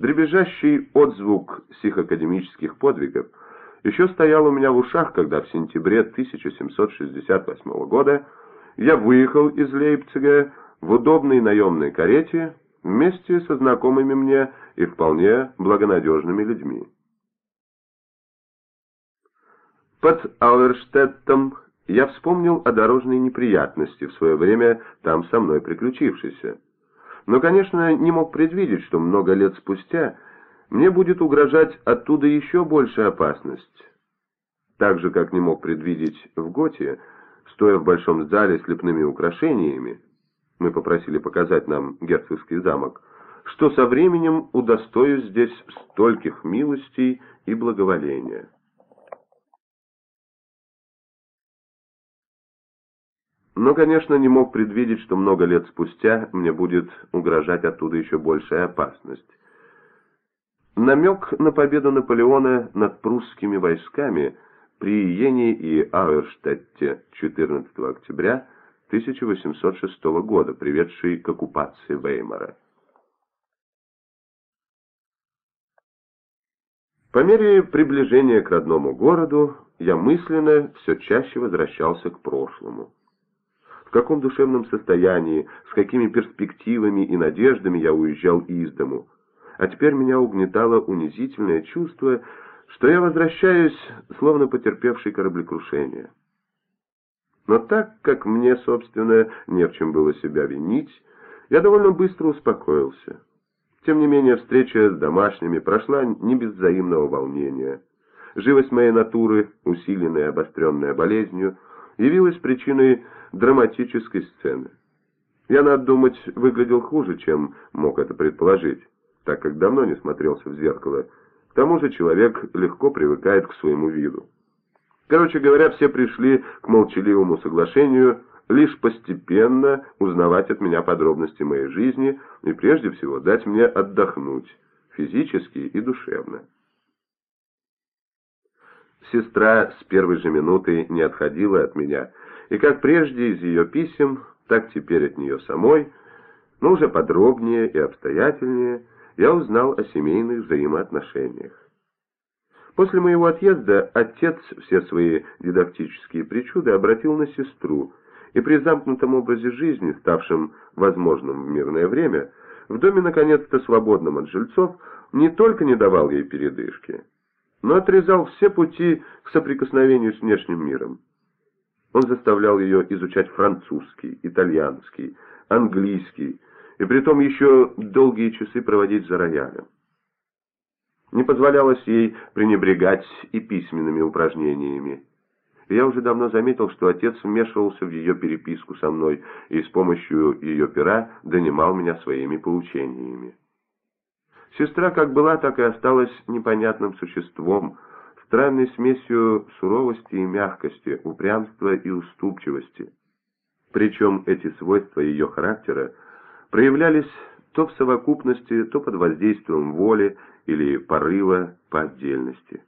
Дребезжащий отзвук психоакадемических подвигов еще стоял у меня в ушах, когда в сентябре 1768 года я выехал из Лейпцига в удобной наемной карете вместе со знакомыми мне и вполне благонадежными людьми. Под Ауэрштеттом я вспомнил о дорожной неприятности, в свое время там со мной приключившейся. Но, конечно, не мог предвидеть, что много лет спустя мне будет угрожать оттуда еще большая опасность. Так же, как не мог предвидеть в Готе, стоя в большом зале с лепными украшениями, мы попросили показать нам герцогский замок, что со временем удостоюсь здесь стольких милостей и благоволения. Но, конечно, не мог предвидеть, что много лет спустя мне будет угрожать оттуда еще большая опасность. Намек на победу Наполеона над прусскими войсками при Йене и Ауэрштетте 14 октября 1806 года, приведший к оккупации Веймара. По мере приближения к родному городу я мысленно все чаще возвращался к прошлому в каком душевном состоянии, с какими перспективами и надеждами я уезжал из дому. А теперь меня угнетало унизительное чувство, что я возвращаюсь, словно потерпевший кораблекрушение. Но так как мне, собственно, не в чем было себя винить, я довольно быстро успокоился. Тем не менее, встреча с домашними прошла не без взаимного волнения. Живость моей натуры, усиленная и обостренная болезнью, явилась причиной драматической сцены. Я, надо думать, выглядел хуже, чем мог это предположить, так как давно не смотрелся в зеркало. К тому же человек легко привыкает к своему виду. Короче говоря, все пришли к молчаливому соглашению лишь постепенно узнавать от меня подробности моей жизни и прежде всего дать мне отдохнуть, физически и душевно. Сестра с первой же минуты не отходила от меня, и как прежде из ее писем, так теперь от нее самой, но уже подробнее и обстоятельнее, я узнал о семейных взаимоотношениях. После моего отъезда отец все свои дидактические причуды обратил на сестру, и при замкнутом образе жизни, ставшем возможным в мирное время, в доме наконец-то свободном от жильцов, не только не давал ей передышки, но отрезал все пути к соприкосновению с внешним миром. Он заставлял ее изучать французский, итальянский, английский, и притом еще долгие часы проводить за роялем. Не позволялось ей пренебрегать и письменными упражнениями. я уже давно заметил, что отец вмешивался в ее переписку со мной и с помощью ее пера донимал меня своими поучениями. Сестра как была, так и осталась непонятным существом, странной смесью суровости и мягкости, упрямства и уступчивости. Причем эти свойства ее характера проявлялись то в совокупности, то под воздействием воли или порыва по отдельности.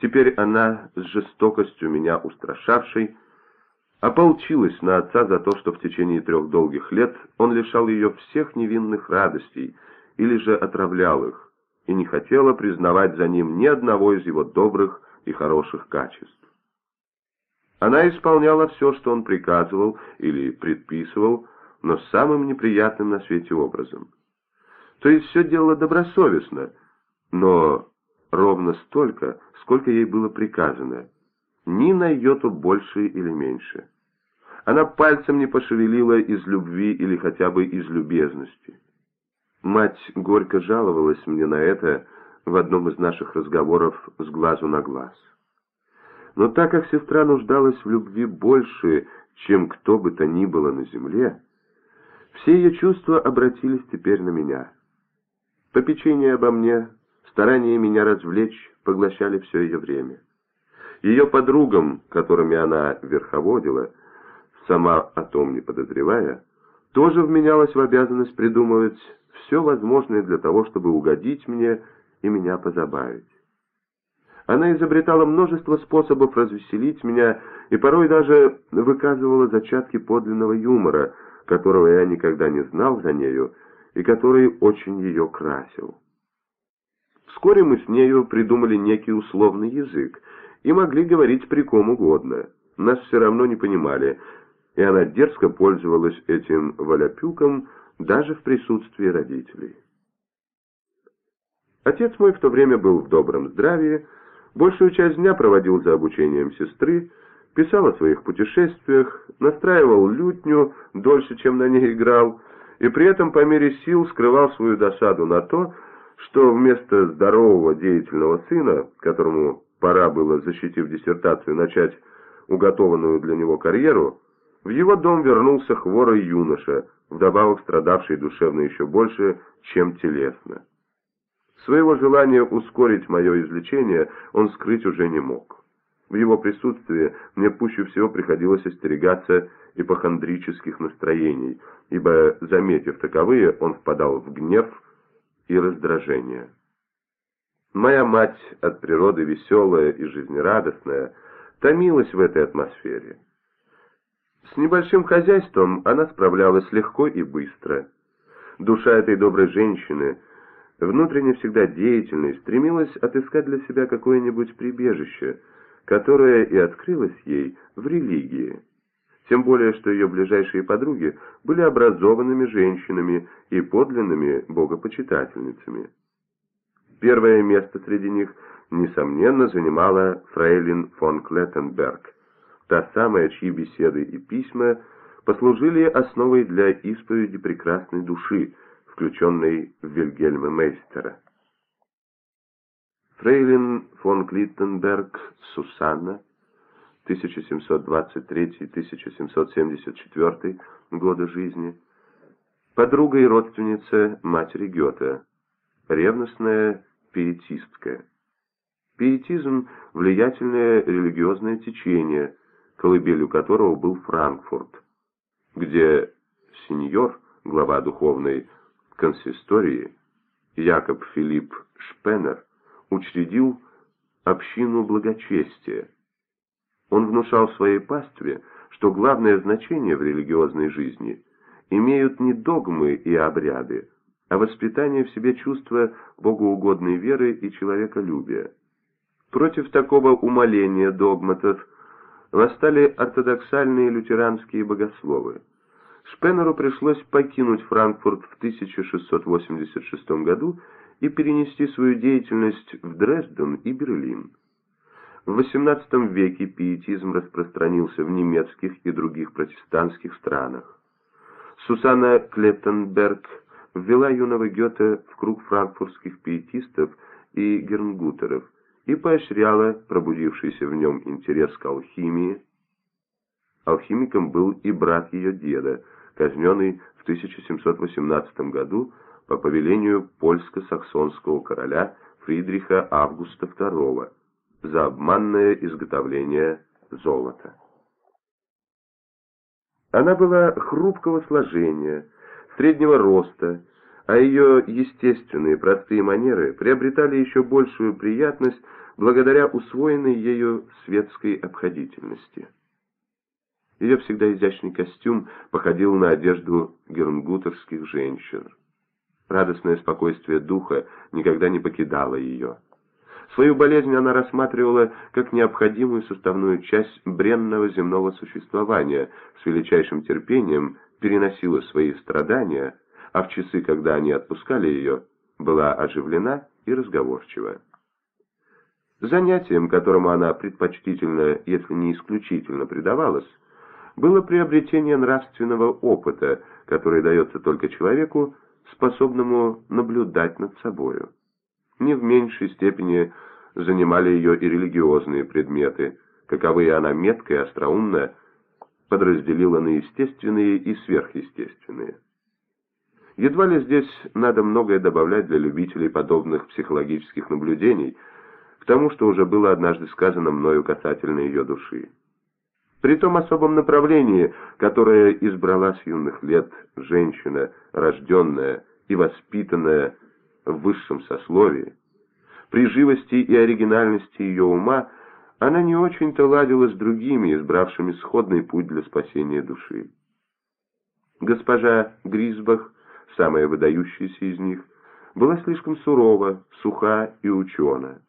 Теперь она, с жестокостью меня устрашавшей, ополчилась на отца за то, что в течение трех долгих лет он лишал ее всех невинных радостей или же отравлял их, и не хотела признавать за ним ни одного из его добрых и хороших качеств. Она исполняла все, что он приказывал или предписывал, но самым неприятным на свете образом. То есть все делала добросовестно, но ровно столько, сколько ей было приказано, ни на йоту больше или меньше. Она пальцем не пошевелила из любви или хотя бы из любезности. Мать горько жаловалась мне на это в одном из наших разговоров с глазу на глаз. Но так как сестра нуждалась в любви больше, чем кто бы то ни было на земле, все ее чувства обратились теперь на меня. Попечение обо мне, старание меня развлечь поглощали все ее время. Ее подругам, которыми она верховодила, сама о том не подозревая, тоже вменялась в обязанность придумывать все возможное для того, чтобы угодить мне и меня позабавить. Она изобретала множество способов развеселить меня и порой даже выказывала зачатки подлинного юмора, которого я никогда не знал за нею и который очень ее красил. Вскоре мы с нею придумали некий условный язык и могли говорить при ком угодно. Нас все равно не понимали, и она дерзко пользовалась этим валяпюком даже в присутствии родителей. Отец мой в то время был в добром здравии, большую часть дня проводил за обучением сестры, писал о своих путешествиях, настраивал лютню дольше, чем на ней играл, и при этом по мере сил скрывал свою досаду на то, что вместо здорового деятельного сына, которому пора было, защитив диссертацию, начать уготованную для него карьеру, в его дом вернулся хворый юноша, вдобавок страдавший душевно еще больше, чем телесно. Своего желания ускорить мое излечение он скрыть уже не мог. В его присутствии мне пуще всего приходилось остерегаться ипохондрических настроений, ибо, заметив таковые, он впадал в гнев и раздражение. Моя мать, от природы веселая и жизнерадостная, томилась в этой атмосфере. С небольшим хозяйством она справлялась легко и быстро. Душа этой доброй женщины, внутренне всегда деятельной, стремилась отыскать для себя какое-нибудь прибежище, которое и открылось ей в религии. Тем более, что ее ближайшие подруги были образованными женщинами и подлинными богопочитательницами. Первое место среди них, несомненно, занимала фрейлин фон Клеттенберг, та самая, чьи беседы и письма послужили основой для исповеди прекрасной души, включенной в Вильгельма Мейстера. Фрейлин фон Клиттенберг Сусанна 1723-1774 годы жизни, подруга и родственница матери Гёте, ревностная пиетистка. Пиетизм – влиятельное религиозное течение, колыбелью которого был Франкфурт, где сеньор, глава духовной консистории, Якоб Филипп Шпеннер, учредил общину благочестия. Он внушал своей пастве, что главное значение в религиозной жизни имеют не догмы и обряды, а воспитание в себе чувства богоугодной веры и человеколюбия. Против такого умаления догматов восстали ортодоксальные лютеранские богословы. Шпеннеру пришлось покинуть Франкфурт в 1686 году и перенести свою деятельность в Дрезден и Берлин. В XVIII веке пиетизм распространился в немецких и других протестантских странах. Сусанна Клеттенберг ввела юного Гёте в круг франкфуртских пиетистов и гернгутеров и поощряла пробудившийся в нем интерес к алхимии. Алхимиком был и брат ее деда, казненный в 1718 году по повелению польско-саксонского короля Фридриха Августа II за обманное изготовление золота. Она была хрупкого сложения, среднего роста, а ее естественные простые манеры приобретали еще большую приятность благодаря усвоенной ею светской обходительности. Ее всегда изящный костюм походил на одежду гернгутерских женщин. Радостное спокойствие духа никогда не покидало ее. Свою болезнь она рассматривала как необходимую составную часть бренного земного существования, с величайшим терпением переносила свои страдания, а в часы, когда они отпускали ее, была оживлена и разговорчива. Занятием, которому она предпочтительно, если не исключительно предавалась, было приобретение нравственного опыта, который дается только человеку, способному наблюдать над собою. Не в меньшей степени занимали ее и религиозные предметы, каковые она метко и остроумно подразделила на естественные и сверхъестественные. Едва ли здесь надо многое добавлять для любителей подобных психологических наблюдений тому, что уже было однажды сказано мною касательно ее души. При том особом направлении, которое избрала с юных лет женщина, рожденная и воспитанная в высшем сословии, при живости и оригинальности ее ума она не очень-то ладила с другими, избравшими сходный путь для спасения души. Госпожа Гризбах, самая выдающаяся из них, была слишком сурова, суха и учена.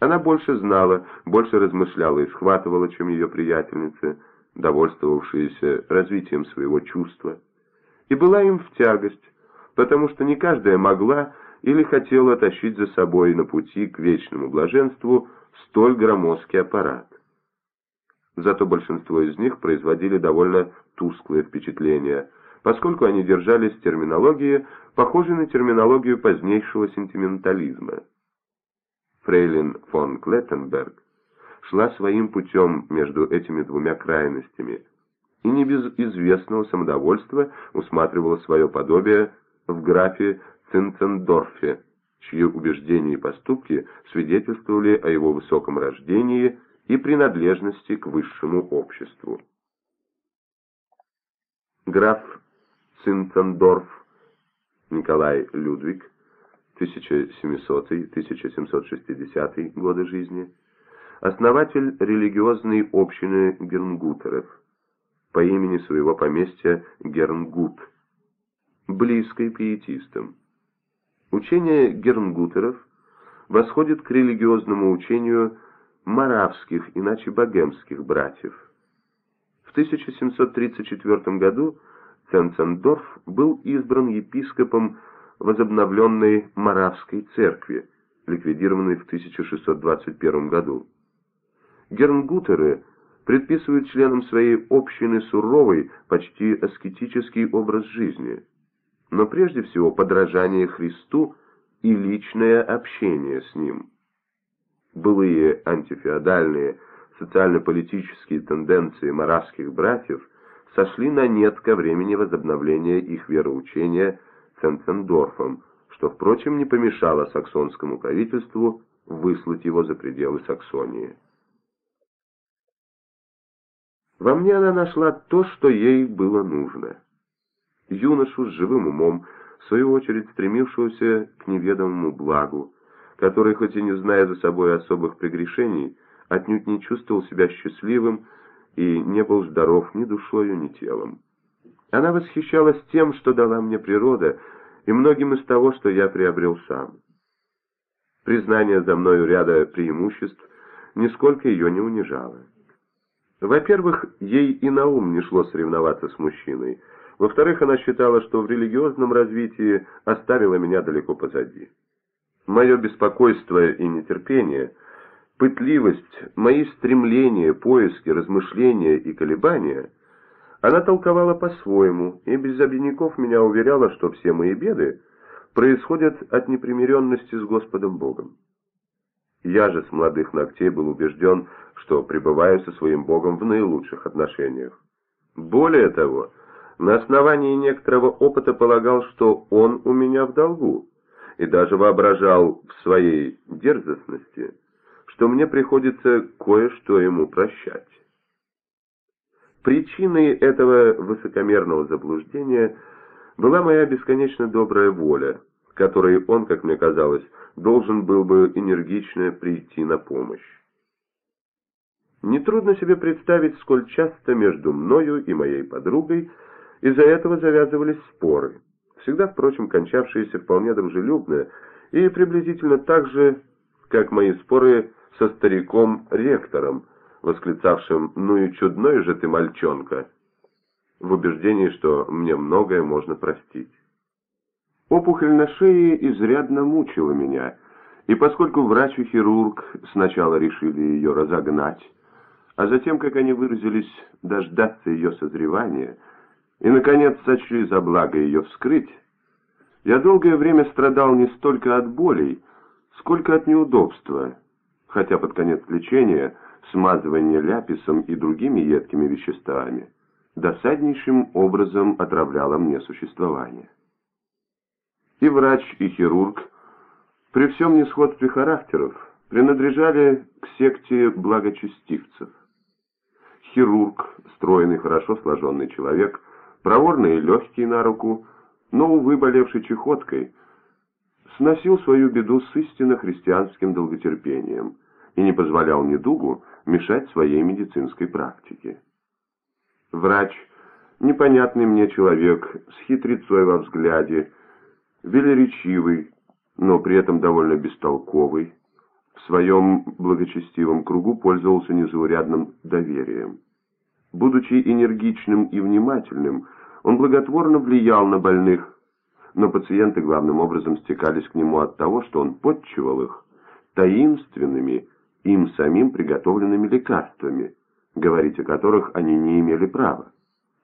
Она больше знала, больше размышляла и схватывала, чем ее приятельницы, довольствовавшиеся развитием своего чувства. И была им в тягость, потому что не каждая могла или хотела тащить за собой на пути к вечному блаженству столь громоздкий аппарат. Зато большинство из них производили довольно тусклое впечатление, поскольку они держались терминологии, похожей на терминологию позднейшего сентиментализма. Фрейлин фон Клеттенберг шла своим путем между этими двумя крайностями и не без известного самодовольства усматривала свое подобие в графе Цинцендорфе, чьи убеждения и поступки свидетельствовали о его высоком рождении и принадлежности к высшему обществу. Граф Цинцендорф Николай Людвиг 1700-1760 годы жизни, основатель религиозной общины Гернгутеров по имени своего поместья Гернгут, близкой пиетистам. Учение Гернгутеров восходит к религиозному учению маравских, иначе богемских братьев. В 1734 году Ценцендорф был избран епископом возобновленной Моравской церкви, ликвидированной в 1621 году. Гернгутеры предписывают членам своей общины суровый, почти аскетический образ жизни – но прежде всего подражание Христу и личное общение с Ним. Былые антифеодальные социально-политические тенденции маравских братьев сошли на нет ко времени возобновления их вероучения Ценцендорфом, что, впрочем, не помешало саксонскому правительству выслать его за пределы Саксонии. Во мне она нашла то, что ей было нужно юношу с живым умом, в свою очередь стремившегося к неведомому благу, который, хоть и не зная за собой особых прегрешений, отнюдь не чувствовал себя счастливым и не был здоров ни душою, ни телом. Она восхищалась тем, что дала мне природа, и многим из того, что я приобрел сам. Признание за мною ряда преимуществ нисколько ее не унижало. Во-первых, ей и на ум не шло соревноваться с мужчиной – во-вторых, она считала, что в религиозном развитии оставила меня далеко позади. Мое беспокойство и нетерпение, пытливость, мои стремления, поиски, размышления и колебания она толковала по-своему и без обиняков меня уверяла, что все мои беды происходят от непримиренности с Господом Богом. Я же с молодых ногтей был убежден, что пребываю со своим Богом в наилучших отношениях. Более того, на основании некоторого опыта полагал, что он у меня в долгу, и даже воображал в своей дерзостности, что мне приходится кое-что ему прощать. Причиной этого высокомерного заблуждения была моя бесконечно добрая воля, которой он, как мне казалось, должен был бы энергично прийти на помощь. Нетрудно себе представить, сколь часто между мною и моей подругой из-за этого завязывались споры, всегда, впрочем, кончавшиеся вполне дружелюбно и приблизительно так же, как мои споры со стариком-ректором, восклицавшим «Ну и чудной же ты, мальчонка!» в убеждении, что мне многое можно простить. Опухоль на шее изрядно мучила меня, и поскольку врач и хирург сначала решили ее разогнать, а затем, как они выразились, дождаться ее созревания – и, наконец, сочли за благо ее вскрыть, я долгое время страдал не столько от болей, сколько от неудобства, хотя под конец лечения смазывание ляписом и другими едкими веществами досаднейшим образом отравляло мне существование. И врач, и хирург при всем несходстве характеров принадлежали к секте благочестивцев. Хирург, стройный, хорошо сложенный человек, проворный и легкий на руку, но, увы, болевший чехоткой, сносил свою беду с истинно христианским долготерпением и не позволял недугу мешать своей медицинской практике. Врач, непонятный мне человек, с хитрецой во взгляде, велеречивый, но при этом довольно бестолковый, в своем благочестивом кругу пользовался незаурядным доверием. Будучи энергичным и внимательным, он благотворно влиял на больных, но пациенты главным образом стекались к нему от того, что он подчивал их таинственными, им самим приготовленными лекарствами, говорить о которых они не имели права,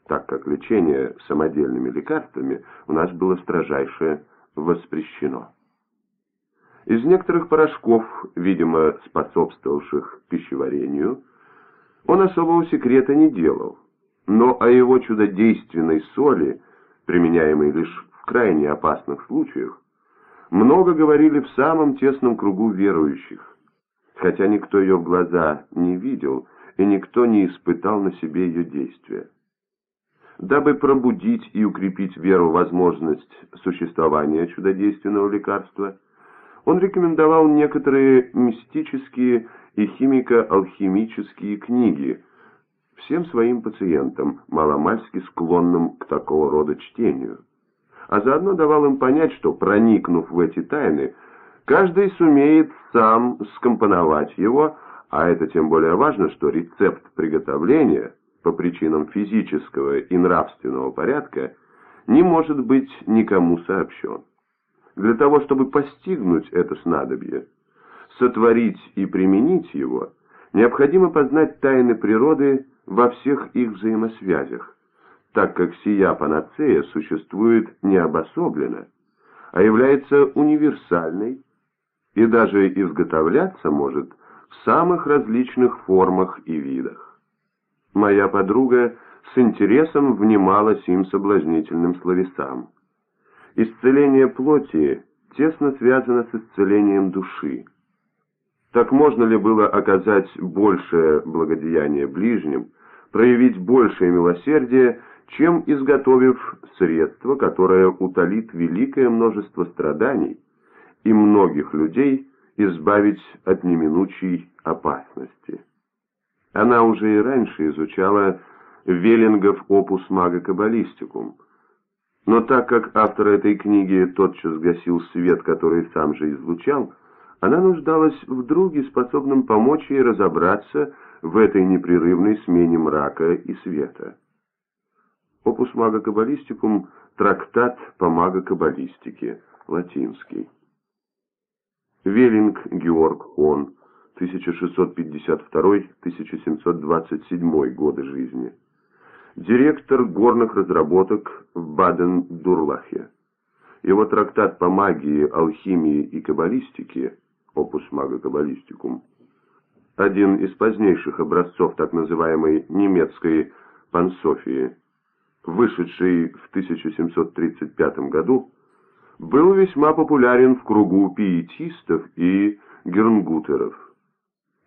так как лечение самодельными лекарствами у нас было строжайше воспрещено. Из некоторых порошков, видимо, способствовавших пищеварению, он особого секрета не делал, но о его чудодейственной соли, применяемой лишь в крайне опасных случаях, много говорили в самом тесном кругу верующих, хотя никто ее глаза не видел и никто не испытал на себе ее действия. Дабы пробудить и укрепить веру в возможность существования чудодейственного лекарства, он рекомендовал некоторые мистические и химико-алхимические книги всем своим пациентам, маломальски склонным к такого рода чтению. А заодно давал им понять, что, проникнув в эти тайны, каждый сумеет сам скомпоновать его, а это тем более важно, что рецепт приготовления по причинам физического и нравственного порядка не может быть никому сообщен. Для того, чтобы постигнуть это снадобье, сотворить и применить его, необходимо познать тайны природы во всех их взаимосвязях, так как сия панацея существует не обособленно, а является универсальной и даже изготовляться может в самых различных формах и видах. Моя подруга с интересом внимала сим соблазнительным словесам. Исцеление плоти тесно связано с исцелением души. Так можно ли было оказать большее благодеяние ближним, проявить большее милосердие, чем изготовив средство, которое утолит великое множество страданий и многих людей избавить от неминучей опасности? Она уже и раньше изучала Веллингов опус мага-каббалистикум, но так как автор этой книги тотчас гасил свет, который сам же излучал, она нуждалась в друге, способном помочь ей разобраться в этой непрерывной смене мрака и света. Опус мага каббалистикум – трактат по мага-каббалистике, латинский. Веллинг Георг Он, 1652-1727 годы жизни директор горных разработок в Баден-Дурлахе. Его трактат по магии, алхимии и каббалистике «Опус мага каббалистикум» один из позднейших образцов так называемой немецкой пансофии, вышедший в 1735 году, был весьма популярен в кругу пиетистов и гернгутеров.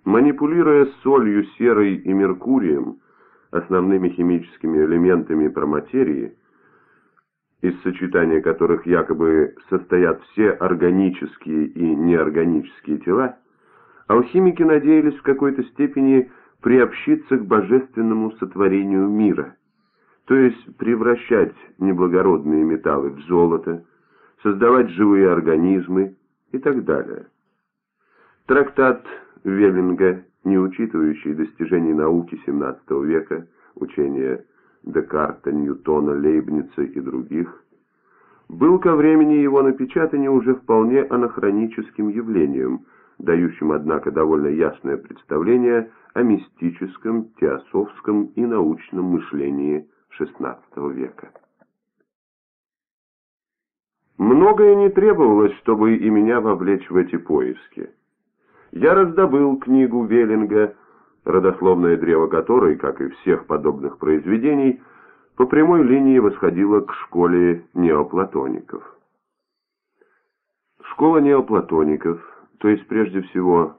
Манипулируя солью, серой и меркурием, основными химическими элементами проматерии, из сочетания которых якобы состоят все органические и неорганические тела, алхимики надеялись в какой-то степени приобщиться к божественному сотворению мира, то есть превращать неблагородные металлы в золото, создавать живые организмы и так далее. Трактат Веллинга не учитывающий достижений науки XVII века, учения Декарта, Ньютона, Лейбница и других, был ко времени его напечатания уже вполне анахроническим явлением, дающим, однако, довольно ясное представление о мистическом, теософском и научном мышлении XVI века. Многое не требовалось, чтобы и меня вовлечь в эти поиски я раздобыл книгу Веллинга, родословное древо которой, как и всех подобных произведений, по прямой линии восходило к школе неоплатоников. Школа неоплатоников, то есть прежде всего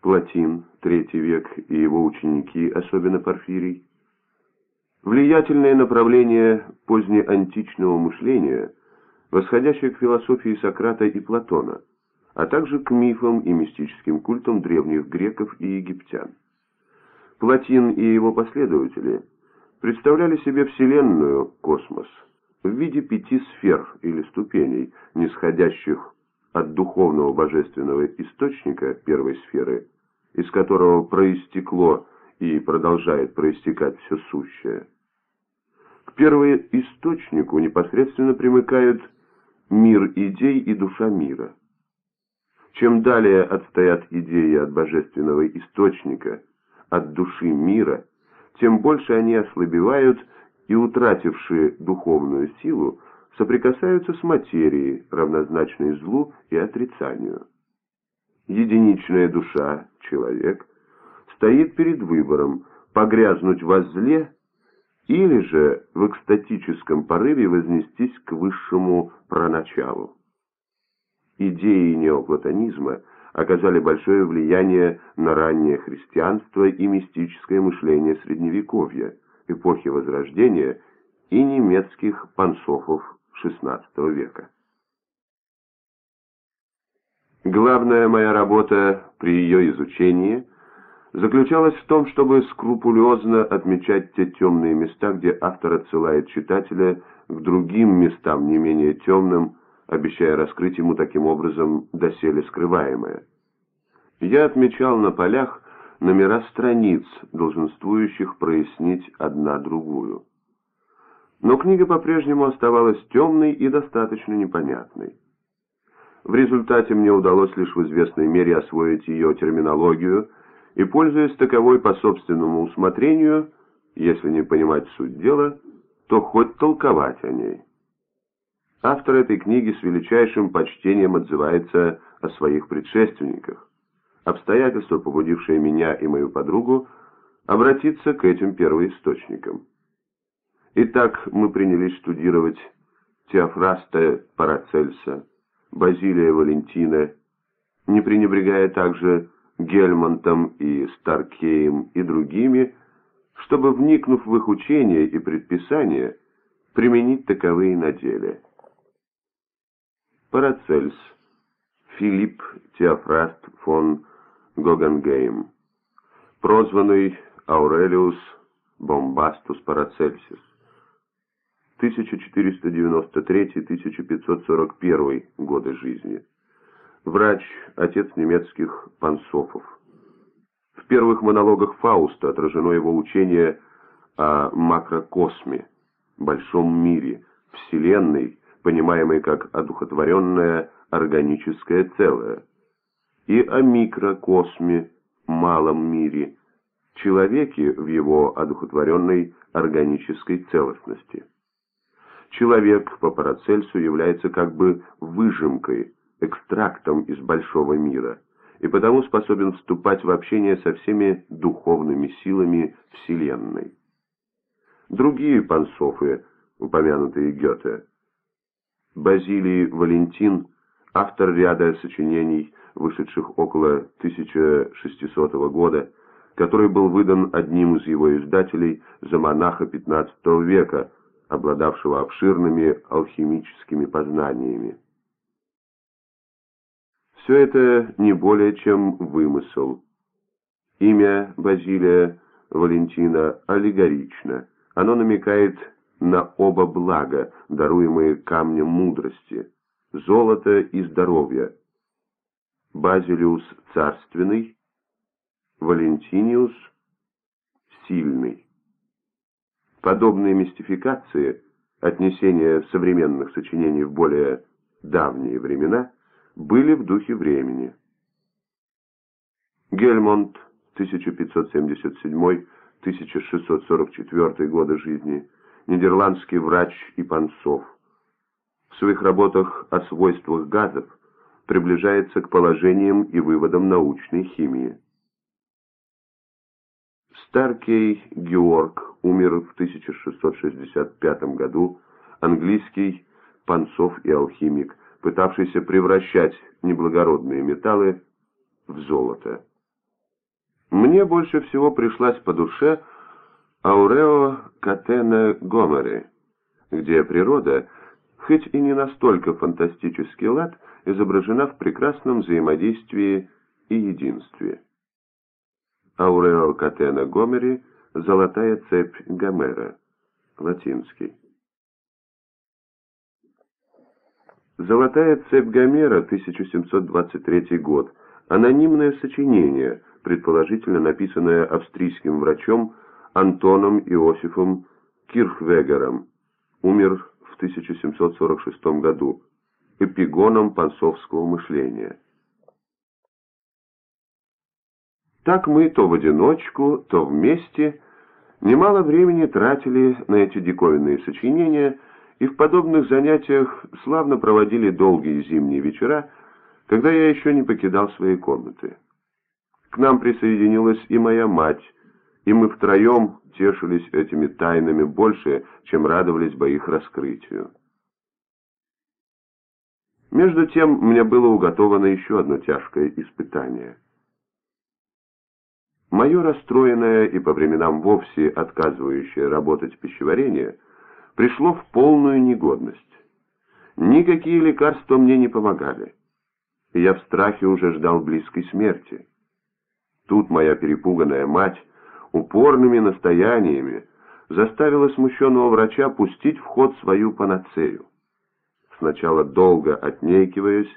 Платин, третий век, и его ученики, особенно Порфирий, влиятельное направление позднеантичного мышления, восходящее к философии Сократа и Платона – а также к мифам и мистическим культам древних греков и египтян. Платин и его последователи представляли себе Вселенную, космос, в виде пяти сфер или ступеней, нисходящих от духовного божественного источника первой сферы, из которого проистекло и продолжает проистекать все сущее. К первоисточнику непосредственно примыкают мир идей и душа мира. Чем далее отстоят идеи от божественного источника, от души мира, тем больше они ослабевают и, утратившие духовную силу, соприкасаются с материей, равнозначной злу и отрицанию. Единичная душа, человек, стоит перед выбором погрязнуть во зле или же в экстатическом порыве вознестись к высшему проначалу. Идеи неоплатонизма оказали большое влияние на раннее христианство и мистическое мышление Средневековья, эпохи Возрождения и немецких пансофов XVI века. Главная моя работа при ее изучении заключалась в том, чтобы скрупулезно отмечать те темные места, где автор отсылает читателя к другим местам не менее темным, обещая раскрыть ему таким образом доселе скрываемое. Я отмечал на полях номера страниц, долженствующих прояснить одна другую. Но книга по-прежнему оставалась темной и достаточно непонятной. В результате мне удалось лишь в известной мере освоить ее терминологию и, пользуясь таковой по собственному усмотрению, если не понимать суть дела, то хоть толковать о ней. Автор этой книги с величайшим почтением отзывается о своих предшественниках. Обстоятельства, побудившие меня и мою подругу, обратиться к этим первоисточникам. Итак, мы принялись штудировать Теофраста Парацельса, Базилия Валентина, не пренебрегая также Гельмонтом и Старкеем и другими, чтобы, вникнув в их учения и предписания, применить таковые на деле. Парацельс Филипп Теофраст фон Гогенгейм, прозванный Аурелиус Бомбастус Парацельсис, 1493-1541 годы жизни. Врач, отец немецких пансофов. В первых монологах Фауста отражено его учение о макрокосме, большом мире, вселенной, понимаемой как одухотворенное органическое целое, и о микрокосме, малом мире, человеке в его одухотворенной органической целостности. Человек по Парацельсу является как бы выжимкой, экстрактом из большого мира, и потому способен вступать в общение со всеми духовными силами Вселенной. Другие пансофы, упомянутые Гёте, Базилий Валентин, автор ряда сочинений, вышедших около 1600 года, который был выдан одним из его издателей за монаха XV века, обладавшего обширными алхимическими познаниями. Все это не более чем вымысел. Имя Базилия Валентина аллегорично. Оно намекает на оба блага, даруемые камнем мудрости, золото и здоровье. Базилиус царственный, Валентиниус сильный. Подобные мистификации, отнесения современных сочинений в более давние времена, были в духе времени. Гельмонт, 1577-1644 годы жизни, нидерландский врач и панцов. В своих работах о свойствах газов приближается к положениям и выводам научной химии. Старкей Георг умер в 1665 году, английский панцов и алхимик, пытавшийся превращать неблагородные металлы в золото. Мне больше всего пришлась по душе Аурео Катена Гомери, где природа, хоть и не настолько фантастический лад, изображена в прекрасном взаимодействии и единстве. Аурео Катена Гомери «Золотая цепь Гомера», латинский. «Золотая цепь Гомера», 1723 год, анонимное сочинение, предположительно написанное австрийским врачом Антоном Иосифом Кирхвегером, умер в 1746 году, эпигоном пансовского мышления. Так мы то в одиночку, то вместе немало времени тратили на эти диковинные сочинения и в подобных занятиях славно проводили долгие зимние вечера, когда я еще не покидал своей комнаты. К нам присоединилась и моя мать, и мы втроем тешились этими тайнами больше, чем радовались бы их раскрытию. Между тем мне было уготовано еще одно тяжкое испытание. Мое расстроенное и по временам вовсе отказывающее работать пищеварение пришло в полную негодность. Никакие лекарства мне не помогали. Я в страхе уже ждал близкой смерти. Тут моя перепуганная мать упорными настояниями заставила смущенного врача пустить в ход свою панацею. Сначала долго отнекиваясь,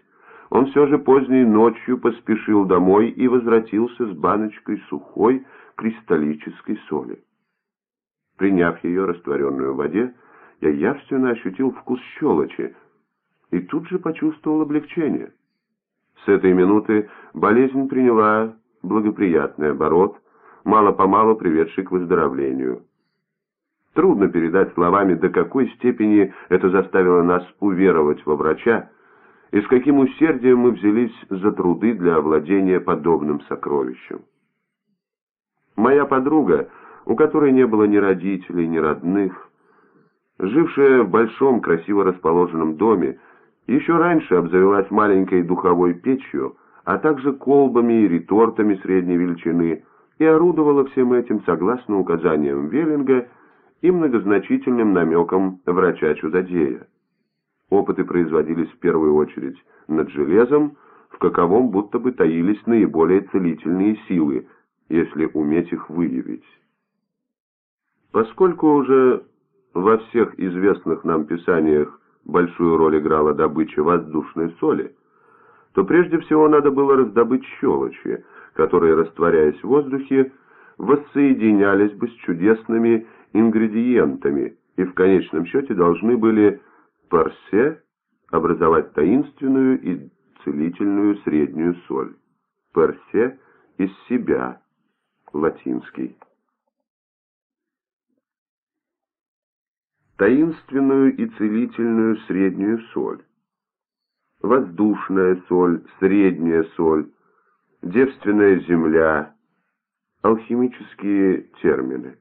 он все же поздней ночью поспешил домой и возвратился с баночкой сухой кристаллической соли. Приняв ее, растворенную в воде, я явственно ощутил вкус щелочи и тут же почувствовал облегчение. С этой минуты болезнь приняла благоприятный оборот, мало-помалу приведший к выздоровлению. Трудно передать словами, до какой степени это заставило нас уверовать во врача, и с каким усердием мы взялись за труды для овладения подобным сокровищем. Моя подруга, у которой не было ни родителей, ни родных, жившая в большом красиво расположенном доме, еще раньше обзавелась маленькой духовой печью, а также колбами и ретортами средней величины, и орудовала всем этим согласно указаниям Веллинга и многозначительным намекам врача-чудодея. Опыты производились в первую очередь над железом, в каковом будто бы таились наиболее целительные силы, если уметь их выявить. Поскольку уже во всех известных нам писаниях большую роль играла добыча воздушной соли, то прежде всего надо было раздобыть щелочи, которые, растворяясь в воздухе, воссоединялись бы с чудесными ингредиентами и в конечном счете должны были парсе образовать таинственную и целительную среднюю соль. Парсе из себя, латинский. Таинственную и целительную среднюю соль воздушная соль, средняя соль, девственная земля, алхимические термины.